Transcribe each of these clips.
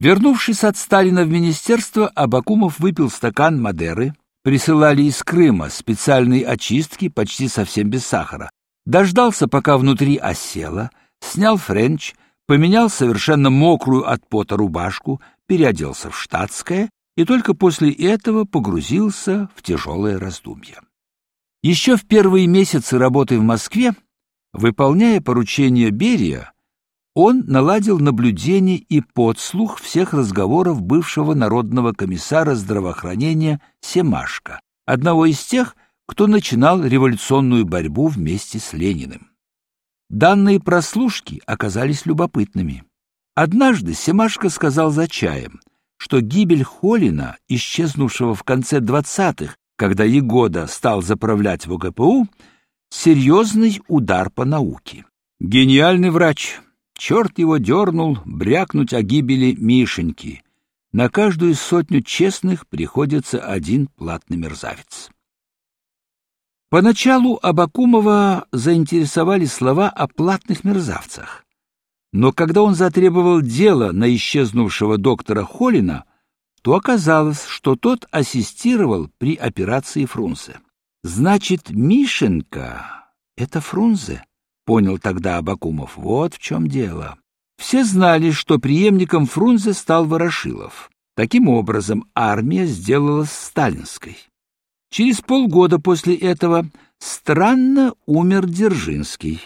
Вернувшись от Сталина в министерство, Абакумов выпил стакан Мадеры, присылали из Крыма специальные очистки, почти совсем без сахара. Дождался, пока внутри осело, снял френч, поменял совершенно мокрую от пота рубашку, переоделся в штатское и только после этого погрузился в тяжелое раздумье. Еще в первые месяцы работы в Москве, выполняя поручения Берия, он наладил наблюдение и подслух всех разговоров бывшего народного комиссара здравоохранения Семашко, одного из тех, кто начинал революционную борьбу вместе с Лениным. Данные прослушки оказались любопытными. Однажды Семашко сказал за чаем, что гибель Холина, исчезнувшего в конце 20-х, когда Егода стал заправлять в ОГПУ, серьезный удар по науке. Гениальный врач, Черт его дернул брякнуть о гибели Мишеньки. На каждую сотню честных приходится один платный мерзавец. Поначалу Абакумова заинтересовали слова о платных мерзавцах. Но когда он затребовал дело на исчезнувшего доктора Холина, то оказалось, что тот ассистировал при операции Фрунзе. Значит, Мишенька — это Фрунзе понял тогда Абакумов. Вот в чем дело. Все знали, что преемником Фрунзе стал Ворошилов. Таким образом, армия сделалась сталинской. Через полгода после этого странно умер Дзержинский.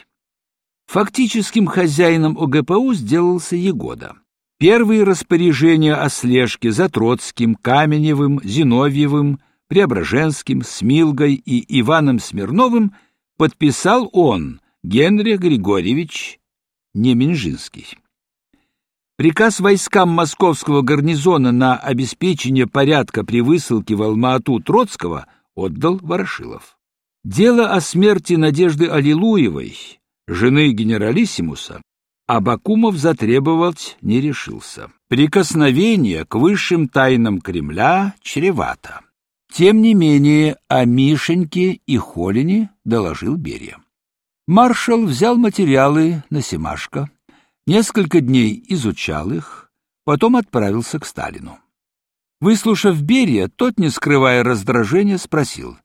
Фактическим хозяином ОГПУ сделался Егода. Первые распоряжения о слежке за Троцким, Каменевым, Зиновьевым, Преображенским, Смилгой и Иваном Смирновым подписал он, Генрих Григорьевич Неменжинский. Приказ войскам московского гарнизона на обеспечение порядка при высылке в Алма-Ату Троцкого отдал Ворошилов. Дело о смерти Надежды Аллилуевой, жены генералиссимуса, Абакумов затребовать не решился. Прикосновение к высшим тайнам Кремля чревато. Тем не менее, о Мишеньке и Холине доложил Берия. Маршал взял материалы на Семашко, несколько дней изучал их, потом отправился к Сталину. Выслушав Берия, тот, не скрывая раздражения, спросил,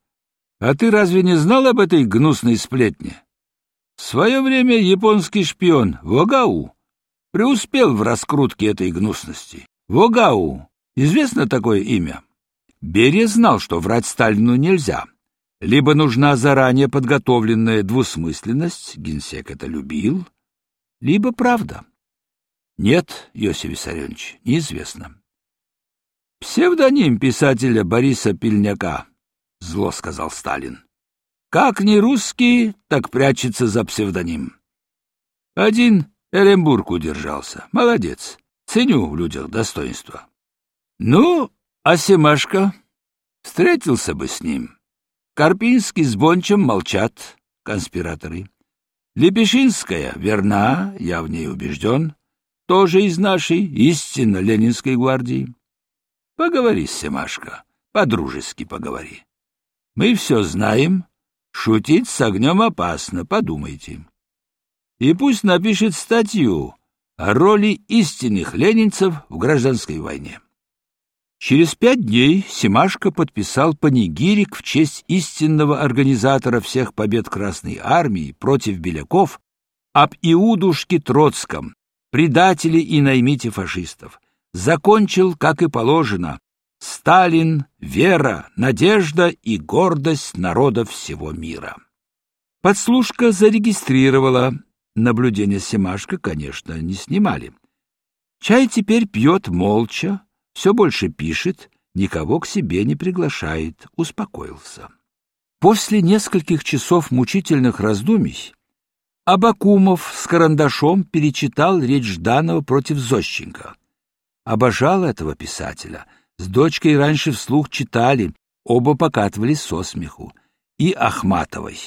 «А ты разве не знал об этой гнусной сплетне?» В свое время японский шпион Вогау преуспел в раскрутке этой гнусности. Вогау, известно такое имя? Берия знал, что врать Сталину нельзя, либо нужна заранее подготовленная двусмысленность, генсек это любил, либо правда. Нет, Иосиф Виссарионович, неизвестно. Псевдоним писателя Бориса Пильняка, зло сказал Сталин. Как не русский, так прячется за псевдоним. Один Эренбург удержался. Молодец. Ценю в людях достоинство. Ну, а Семашко? Встретился бы с ним. Карпинский с Бончем молчат, конспираторы. Лепешинская верна, я в ней убежден, тоже из нашей, истинно Ленинской гвардии. Поговори с Семашко, по-дружески поговори. Мы все знаем, шутить с огнем опасно, подумайте. И пусть напишет статью о роли истинных ленинцев в гражданской войне. Через пять дней Семашко подписал панигирик в честь истинного организатора всех побед Красной Армии против беляков об Иудушке Троцком, предателе и наймите фашистов. Закончил, как и положено, Сталин, вера, надежда и гордость народа всего мира. Подслушка зарегистрировала. Наблюдение Семашко, конечно, не снимали. Чай теперь пьет молча, все больше пишет, никого к себе не приглашает, успокоился. После нескольких часов мучительных раздумий Абакумов с карандашом перечитал речь Жданова против Зощенко. Обожал этого писателя. С дочкой раньше вслух читали, оба покатывались со смеху. И Ахматовой.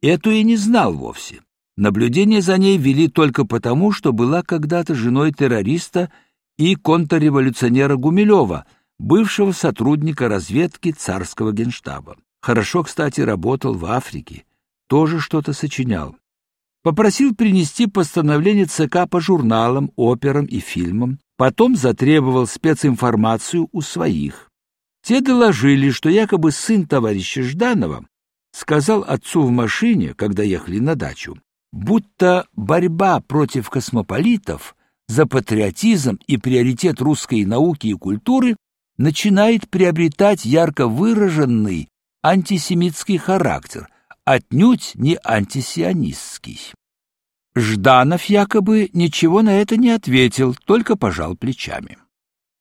Эту и не знал вовсе. Наблюдение за ней вели только потому, что была когда-то женой террориста и контрреволюционера Гумилева, бывшего сотрудника разведки царского генштаба. Хорошо, кстати, работал в Африке, тоже что-то сочинял. Попросил принести постановление ЦК по журналам, операм и фильмам, потом затребовал специнформацию у своих. Те доложили, что якобы сын товарища Жданова сказал отцу в машине, когда ехали на дачу, будто борьба против космополитов за патриотизм и приоритет русской науки и культуры начинает приобретать ярко выраженный антисемитский характер, отнюдь не антисионистский. Жданов якобы ничего на это не ответил, только пожал плечами.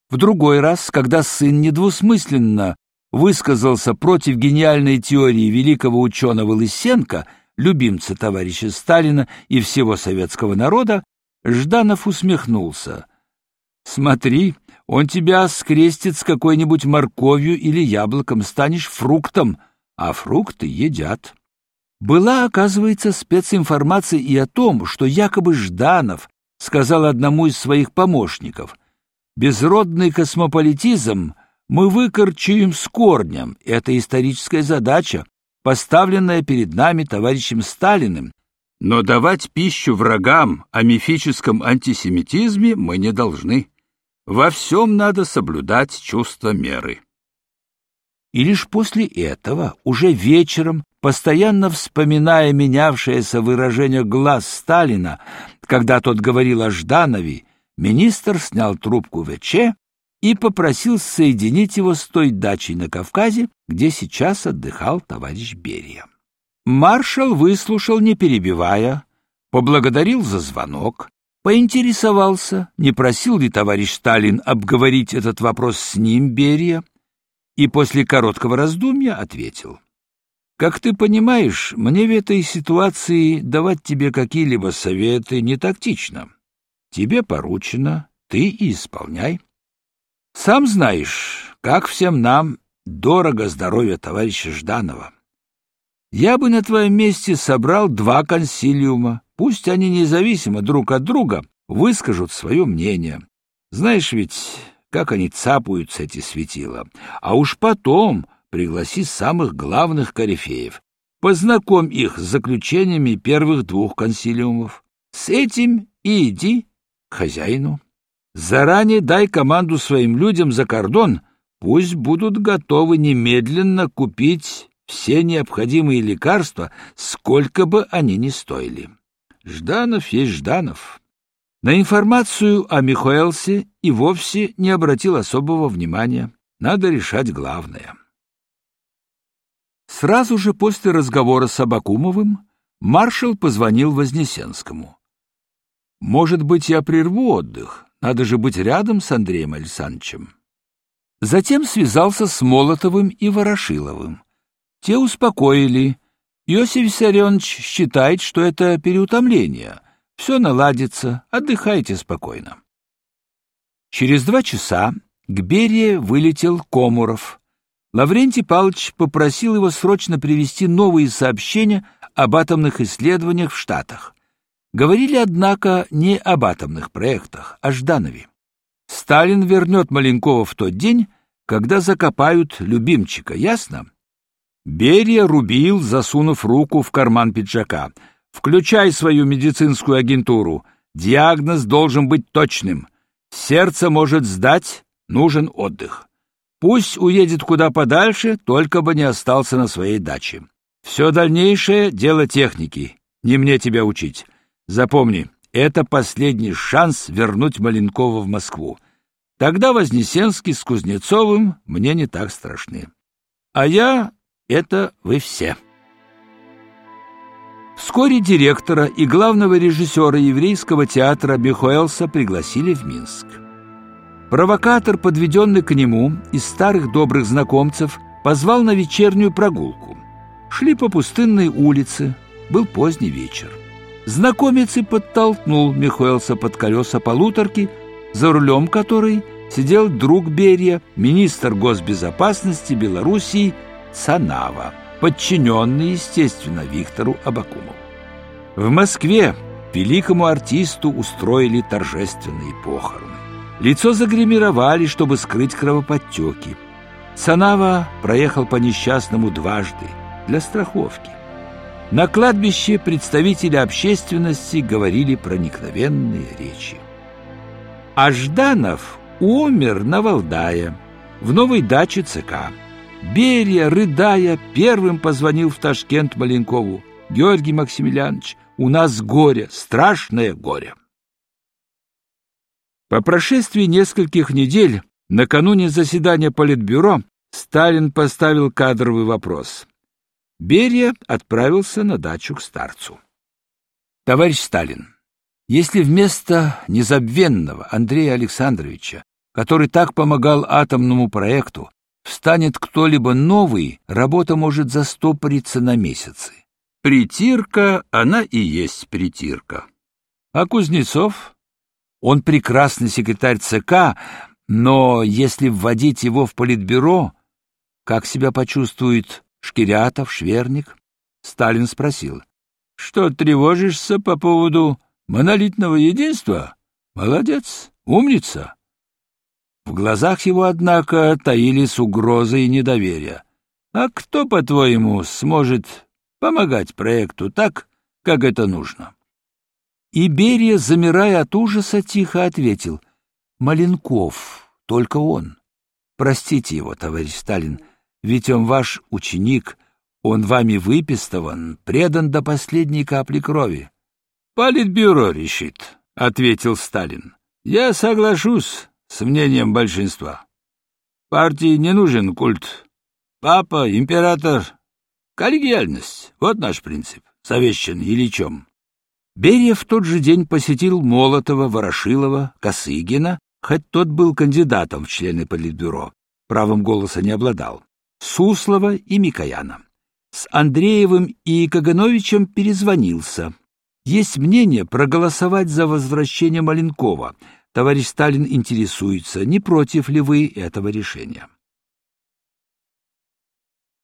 В другой раз, когда сын недвусмысленно высказался против гениальной теории великого ученого Лысенко, любимца товарища Сталина и всего советского народа, Жданов усмехнулся. «Смотри, он тебя скрестит с какой-нибудь морковью или яблоком, станешь фруктом, а фрукты едят». Была, оказывается, специнформация и о том, что якобы Жданов сказал одному из своих помощников, «Безродный космополитизм мы выкорчуем с корнем. Это историческая задача, поставленная перед нами товарищем Сталиным. Но давать пищу врагам о мифическом антисемитизме мы не должны. Во всем надо соблюдать чувство меры». И лишь после этого, уже вечером, постоянно вспоминая менявшееся выражение глаз Сталина, когда тот говорил о Жданове, министр снял трубку ВЧ и попросил соединить его с той дачей на Кавказе, где сейчас отдыхал товарищ Берия. Маршал выслушал, не перебивая, поблагодарил за звонок, поинтересовался, не просил ли товарищ Сталин обговорить этот вопрос с ним, Берия, и после короткого раздумья ответил. Как ты понимаешь, мне в этой ситуации давать тебе какие-либо советы не тактично. Тебе поручено, ты и исполняй. Сам знаешь, как всем нам дорого здоровье товарища Жданова. Я бы на твоем месте собрал два консилиума, пусть они независимо друг от друга выскажут свое мнение. Знаешь ведь, как они цапаются, эти светила. А уж потом пригласи самых главных корифеев. Познакомь их с заключениями первых двух консилиумов. С этим и иди к хозяину. Заранее дай команду своим людям за кордон, пусть будут готовы немедленно купить все необходимые лекарства, сколько бы они ни стоили. Жданов есть Жданов. На информацию о Михаэлсе и вовсе не обратил особого внимания. Надо решать главное. Сразу же после разговора с Абакумовым маршал позвонил Вознесенскому. «Может быть, я прерву отдых? Надо же быть рядом с Андреем Александровичем». Затем связался с Молотовым и Ворошиловым. Те успокоили. Иосиф Виссарионович считает, что это переутомление. Все наладится, отдыхайте спокойно. Через два часа к Берии вылетел Комуров — Лаврентий Павлович попросил его срочно привести новые сообщения об атомных исследованиях в Штатах. Говорили, однако, не об атомных проектах, а Жданове. Сталин вернет Маленкова в тот день, когда закопают любимчика, ясно? Берия рубил, засунув руку в карман пиджака. «Включай свою медицинскую агентуру. Диагноз должен быть точным. Сердце может сдать, нужен отдых». Пусть уедет куда подальше, только бы не остался на своей даче. Все дальнейшее — дело техники, не мне тебя учить. Запомни, это последний шанс вернуть Маленкова в Москву. Тогда Вознесенский с Кузнецовым мне не так страшны. А я — это вы все. Вскоре директора и главного режиссера еврейского театра Бехуэлса пригласили в Минск. Провокатор, подведенный к нему из старых добрых знакомцев, позвал на вечернюю прогулку. Шли по пустынной улице, был поздний вечер. Знакомец и подтолкнул Михуэлса под колеса полуторки, за рулем которой сидел друг Берия, министр госбезопасности Белоруссии Цанава, подчиненный, естественно, Виктору Абакумову. В Москве великому артисту устроили торжественные похороны. Лицо загримировали, чтобы скрыть кровоподтеки. Санава проехал по несчастному дважды для страховки. На кладбище представители общественности говорили проникновенные речи. А Жданов умер на Валдае, в новой даче ЦК. Берия, рыдая, первым позвонил в Ташкент Маленкову. «Георгий Максимiliaнович, у нас горе, страшное горе». По прошествии нескольких недель, накануне заседания Политбюро, Сталин поставил кадровый вопрос. Берия отправился на дачу к старцу. Товарищ Сталин, если вместо незабвенного Андрея Александровича, который так помогал атомному проекту, встанет кто-либо новый, работа может застопориться на месяцы. Притирка, она и есть притирка. А Кузнецов? Он прекрасный секретарь ЦК, но если вводить его в политбюро, как себя почувствует Шкирятов, Шверник? Сталин спросил. Что тревожишься по поводу монолитного единства? Молодец, умница. В глазах его, однако, таились угрозы и недоверие. А кто, по-твоему, сможет помогать проекту так, как это нужно? И Берия, замирая от ужаса, тихо ответил. Маленков, только он. Простите его, товарищ Сталин, — ведь он ваш ученик, он вами выпистован, предан до последней капли крови. Политбюро решит, ответил Сталин. Я соглашусь с мнением большинства. Партии не нужен культ. Папа, император, коллегиальность вот наш принцип, совещан Ильичом. Берия в тот же день посетил Молотова, Ворошилова, Косыгина, хоть тот был кандидатом в члены Политбюро, правом голоса не обладал. Суслова и Микояна. С Андреевым и Кагановичем перезвонился. Есть мнение проголосовать за возвращение Маленкова. Товарищ Сталин интересуется, не против ли вы этого решения.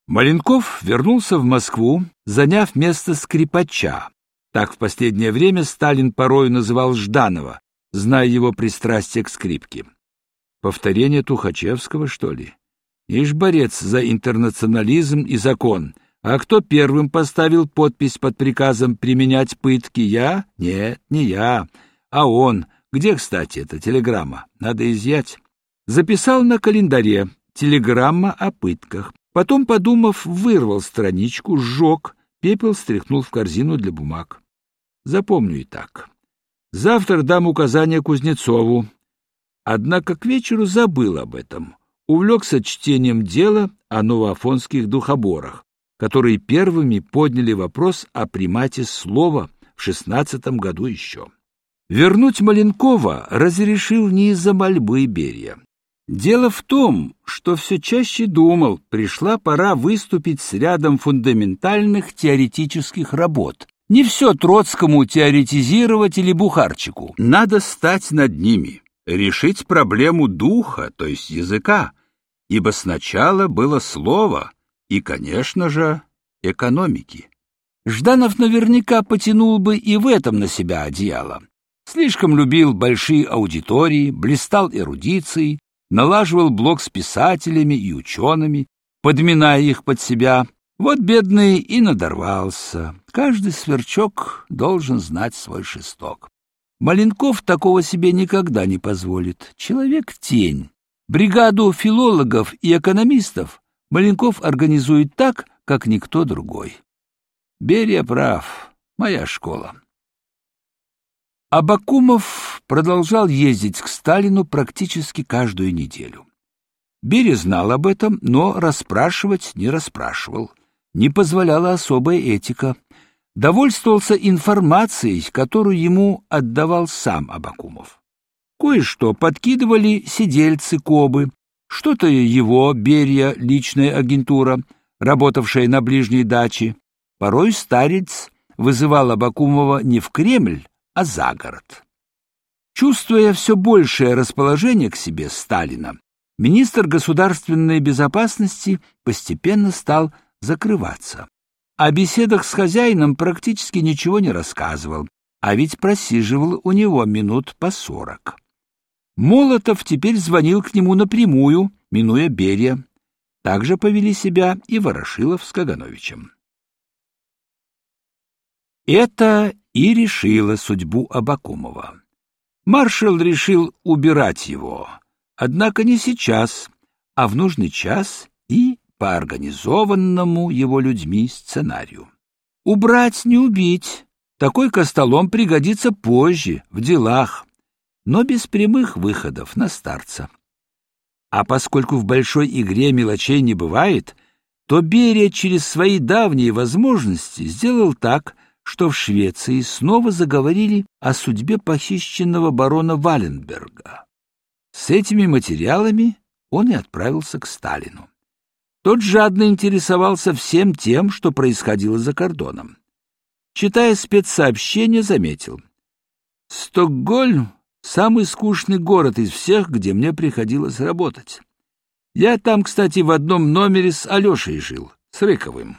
Маленков вернулся в Москву, заняв место скрипача. Так в последнее время Сталин порою называл Жданова, зная его пристрастие к скрипке. Повторение Тухачевского, что ли? Ишь борец за интернационализм и закон. А кто первым поставил подпись под приказом применять пытки? Я? Нет, не я. А он. Где, кстати, эта телеграмма? Надо изъять. Записал на календаре. Телеграмма о пытках. Потом, подумав, вырвал страничку, сжег, пепел стряхнул в корзину для бумаг. Запомню и так. Завтра дам указание Кузнецову. Однако к вечеру забыл об этом увлекся чтением дела о новоафонских духоборах, которые первыми подняли вопрос о примате слова в шестнадцатом году еще. Вернуть Маленкова разрешил не из-за мольбы Берия. Дело в том, что все чаще думал, пришла пора выступить с рядом фундаментальных теоретических работ. Не все Троцкому теоретизировать или Бухарчику. Надо стать над ними решить проблему духа, то есть языка, ибо сначала было слово и, конечно же, экономики. Жданов наверняка потянул бы и в этом на себя одеяло. Слишком любил большие аудитории, блистал эрудицией, налаживал блог с писателями и учеными, подминая их под себя. Вот бедный и надорвался. Каждый сверчок должен знать свой шесток. Маленков такого себе никогда не позволит. Человек-тень. Бригаду филологов и экономистов Маленков организует так, как никто другой. Берия прав. Моя школа. Абакумов продолжал ездить к Сталину практически каждую неделю. Берия знал об этом, но расспрашивать не расспрашивал. Не позволяла особая этика — довольствовался информацией, которую ему отдавал сам Абакумов. Кое-что подкидывали сидельцы Кобы, что-то его, Берия, личная агентура, работавшая на ближней даче. Порой старец вызывал Абакумова не в Кремль, а за город. Чувствуя все большее расположение к себе Сталина, министр государственной безопасности постепенно стал закрываться. О беседах с хозяином практически ничего не рассказывал, а ведь просиживал у него минут по сорок. Молотов теперь звонил к нему напрямую, минуя Берия. Также повели себя и Ворошилов с Кагановичем. Это и решило судьбу Абакумова. Маршал решил убирать его, однако не сейчас, а в нужный час и по организованному его людьми сценарию. Убрать не убить. Такой костолом пригодится позже, в делах, но без прямых выходов на старца. А поскольку в большой игре мелочей не бывает, то Берия через свои давние возможности сделал так, что в Швеции снова заговорили о судьбе похищенного барона Валенберга. С этими материалами он и отправился к Сталину. Тот жадно интересовался всем тем, что происходило за кордоном. Читая спецсообщение, заметил. «Стокгольм — самый скучный город из всех, где мне приходилось работать. Я там, кстати, в одном номере с Алешей жил, с Рыковым».